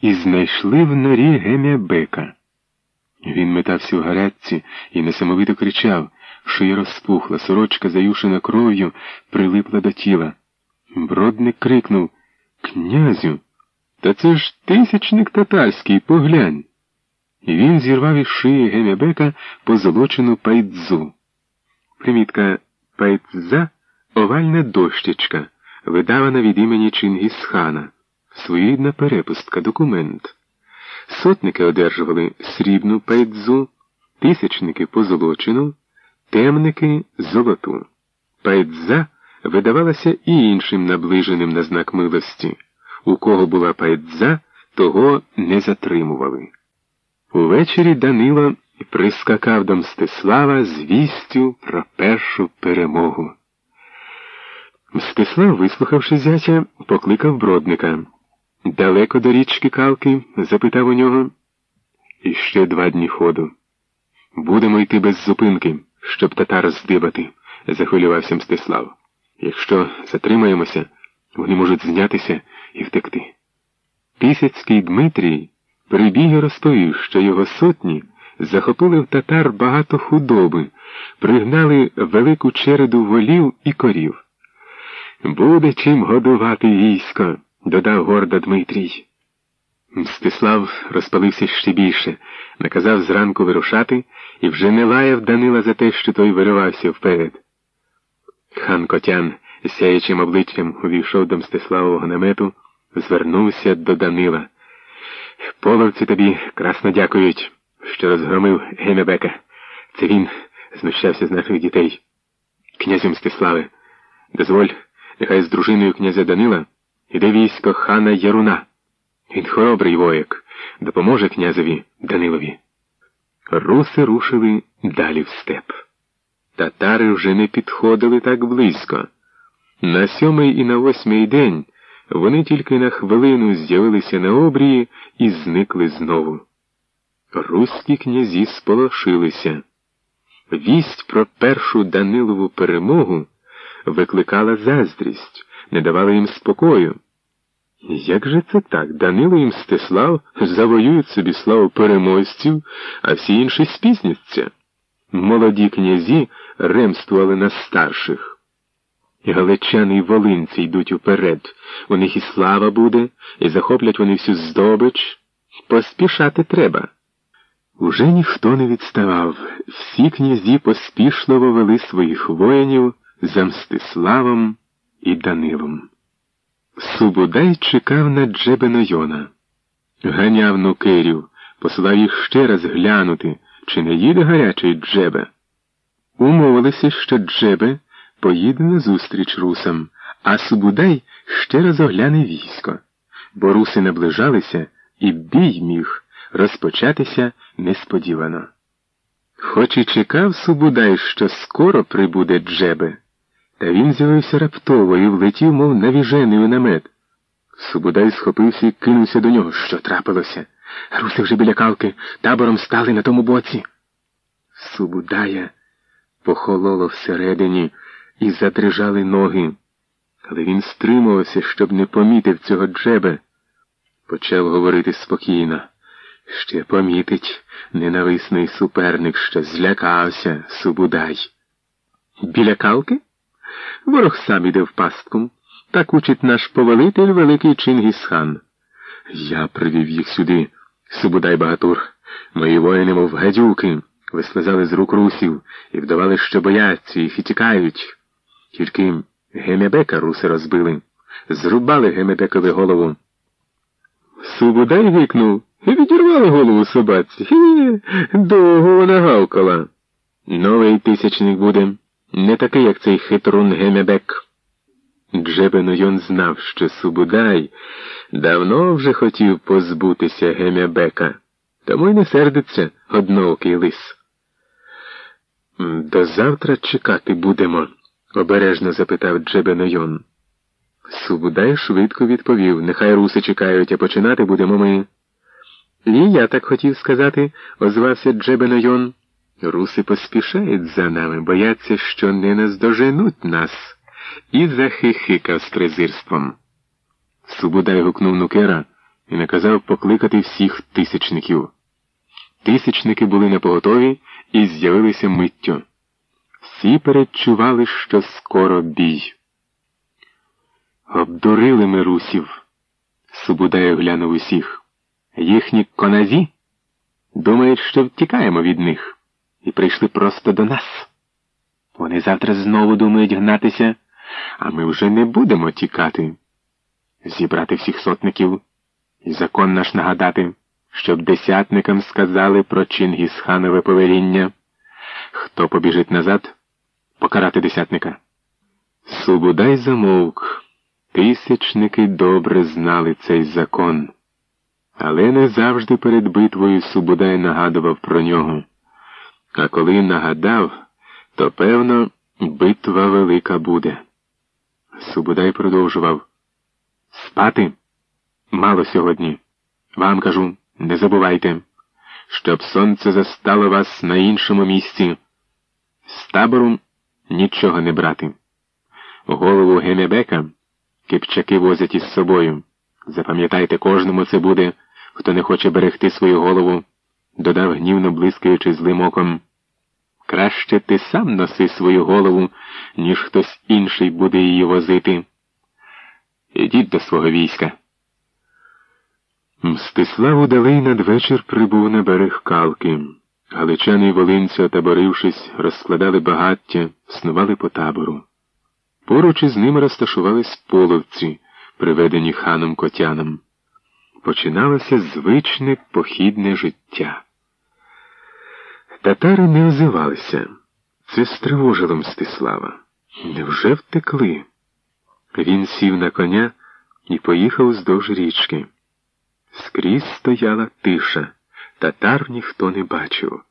і знайшли в норі Гемябека. Він метався в гарячці і несамовито кричав, шия розпухла, сорочка, заюшена кров'ю, прилипла до тіла. Бродник крикнув Князю, та це ж тисячник татарський, поглянь. І він зірвав із шиї Гемябека позолочену пайдзу. Примітка пайдза овальна дощечка, видавана від імені Чингісхана, своєрідна перепустка, документ. Сотники одержували срібну пайдзу, тисячники позолочену, темники золоту. Пайдза видавалася і іншим наближеним на знак милості. У кого була пайдза, того не затримували. Увечері Данило прискакав до Мстислава з вістю про першу перемогу. Мстислав, вислухавши зятя, покликав бродника. Далеко до річки Калки? запитав у нього. Іще два дні ходу. Будемо йти без зупинки, щоб татар здибати, захвилювався Мстислав. Якщо затримаємося, вони можуть знятися і втекти. Тисяцький Дмитрій прибіг і розповів, що його сотні захопили в татар багато худоби, пригнали велику череду волів і корів. Буде чим годувати військо, додав гордо Дмитрій. Мстислав розпалився ще більше, наказав зранку вирушати і вже не лаяв Данила за те, що той виривався вперед. Хан Котян, сяючим обличчям, увійшов до Мстиславового намету, звернувся до Данила. Половці тобі красно дякують, що розгромив Гемебека. Це він знущався з наших дітей. Князю Мстиславе, дозволь, нехай з дружиною князя Данила іде військо хана Яруна. Він хоробрий вояк, допоможе князеві Данилові. Руси рушили далі в степ. Татари вже не підходили так близько. На сьомий і на восьмий день вони тільки на хвилину з'явилися на обрії і зникли знову. Руські князі сполошилися. Вість про першу Данилову перемогу викликала заздрість, не давала їм спокою. Як же це так? Данило і Мстислав завоюють собі славу переможців, а всі інші спізняться. Молоді князі ремствували на старших. Галичани й волинці йдуть уперед. У них і слава буде, і захоплять вони всю здобич. Поспішати треба. Уже ніхто не відставав. Всі князі поспішливо вели своїх воїнів за Мстиславом і Данилом. Субудай чекав на Джебенойона. Ганяв нукерів, послав їх ще раз глянути, чи не їде гарячий Джебе. Умовилися, що Джебе поїде на зустріч русам, а Субудай ще раз огляне військо, бо руси наближалися, і бій міг розпочатися несподівано. Хоч і чекав Субудай, що скоро прибуде Джебе, та він з'явився раптово і влетів, мов навіжений у намет. Субудай схопився і кинувся до нього. Що трапилося? Руси вже біля калки табором стали на тому боці. Субудая похололо всередині і задрижали ноги, але він стримувався, щоб не помітив цього джебе. Почав говорити спокійно. Ще помітить ненависний суперник, що злякався Субудай. Біля калки? Ворог сам іде в пастку. Так учить наш повелитель Великий Чингісхан. Я привів їх сюди, Субудай Багатур. Мої воїни, мов гадюки, вислизали з рук русів і вдавали, що бояться їх і тікають. Тільки Гемебека руси розбили, зрубали Гемебекові голову. Субудай гикнув і відірвали голову собаці. Довго вона гавкала. Новий тисячник буде. Не такий, як цей хитрун Гемебек. Джебенойон знав, що Субудай давно вже хотів позбутися Гемебека, тому й не сердиться одноокий лис. До завтра чекати будемо, обережно запитав Джебенойон. Субудай швидко відповів нехай руси чекають, а починати будемо ми. І я так хотів сказати, озвався Джебенойон. Руси поспішають за нами, бояться, що не наздоженуть нас, і захихикав з презирством. Субудай гукнув нукера і наказав покликати всіх тисячників. Тисячники були напоготові і з'явилися миттю. Всі передчували, що скоро бій. Обдурили ми русів, Субудай оглянув усіх. Їхні коназі думають, що втікаємо від них, і прийшли просто до нас. Вони завтра знову думають гнатися, а ми вже не будемо тікати. Зібрати всіх сотників і закон наш нагадати, щоб десятникам сказали про Чингісханове повеління. Хто побіжить назад, покарати десятника. Субудай замовк. Тисячники добре знали цей закон, але не завжди перед битвою Субудай нагадував про нього. А коли нагадав, то, певно, битва велика буде. Субудай продовжував Спати мало сьогодні. Вам кажу, не забувайте, щоб сонце застало вас на іншому місці. З табору нічого не брати. Голову Гемебека кипчаки возять із собою. Запам'ятайте, кожному це буде, хто не хоче берегти свою голову, додав гнівно блискаючи злим оком. Краще ти сам носи свою голову, ніж хтось інший буде її возити. Ідіть до свого війська. Мстислав удалий надвечір прибув на берег Калки. Галичани й волинці, отаборившись, розкладали багаття, снували по табору. Поруч із ними розташувались половці, приведені ханом котянам. Починалося звичне похідне життя. Татари не озивалися. Це стривожило Мстислава. Невже втекли? Він сів на коня і поїхав вздовж річки. Скрізь стояла тиша, татар ніхто не бачив.